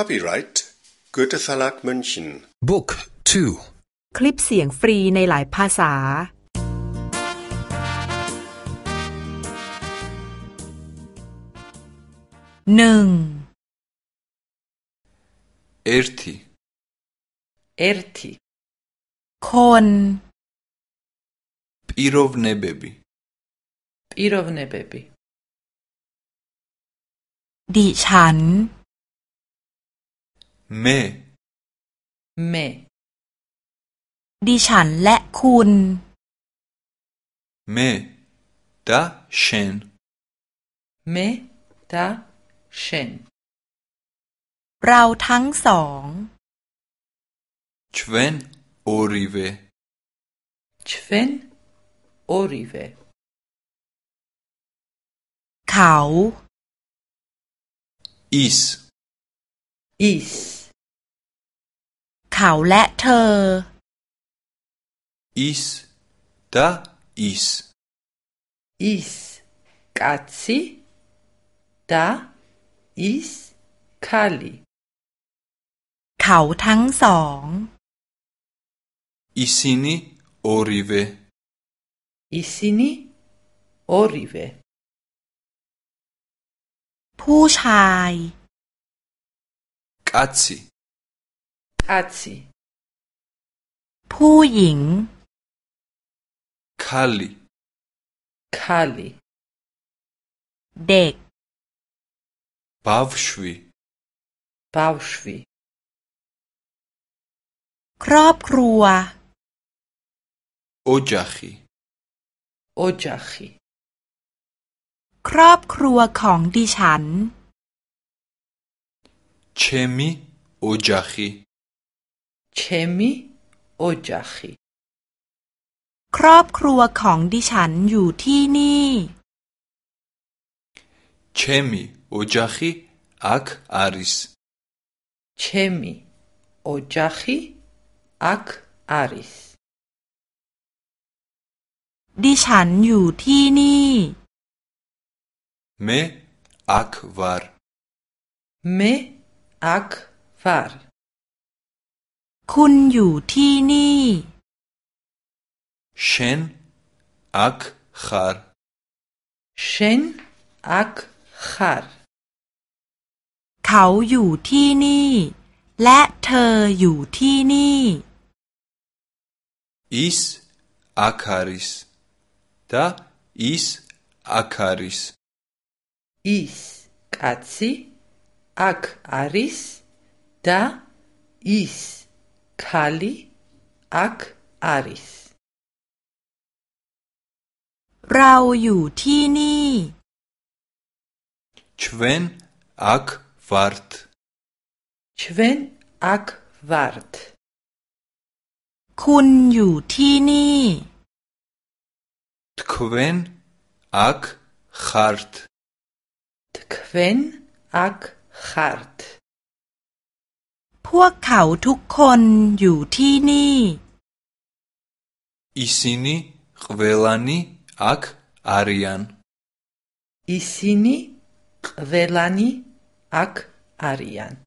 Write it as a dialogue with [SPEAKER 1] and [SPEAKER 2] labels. [SPEAKER 1] Copyright Goethe v e l a g München Book 2คลิปเสียงฟรีในหลายภาษา หนึ่ง
[SPEAKER 2] เอร์ทีเอร์ทีคนปีโรวเนเบบีปีโรวเนเบบีดิฉันเมเมดิฉันและคุณเมดาเชนเมดาเชนเราทั้งสอง ชเวนโอริเวชเวนโอริเวเขา อิส ich เขาและเธอ
[SPEAKER 1] is ด is is katzi da is kali เขาทั้งสอง
[SPEAKER 2] isini orive isini orive ผู้ชายอาซีอาซิผู้หญิงคาลีคาลีเด็กบาวชวีบาวชวีครอบครัวโอจาฮีโอจาฮี
[SPEAKER 1] ครอบครัวของดิฉัน ჩემი ოჯახი ჩ ม მ โอจ ა ხ ი ครอบครัวของดิฉันอยู่ที่นี่ ჩემი ოჯახი აქ ა რ ი ม ჩ โอจ ო ჯ ა อ ი กอาริส ดิฉันอยู่ที่นี่
[SPEAKER 2] เอักวาร์เมอักฟาร์คุณอยู่ที่นี่เชนอักฮาร์เช
[SPEAKER 1] นอักฮาร์เขาอยู่ที่นี่ และเธออยู่ที่นี่อิสอักฮาริสตาอิสอักฮาริสอิสกัตซี აქ არის და ის ქალი აქ არის. რაო იუ თინი.
[SPEAKER 2] ჩვენ აქ ვართ. ჩვენ აქ ვართ. კუნ იუ თინი. თქვენ აქ ხართ.
[SPEAKER 1] თქვენ აქ hard พวกเขาทุกคนอยู่ที่นี่ ისინი ყველანი აქ არიან ისინი ყველანი აქ არიან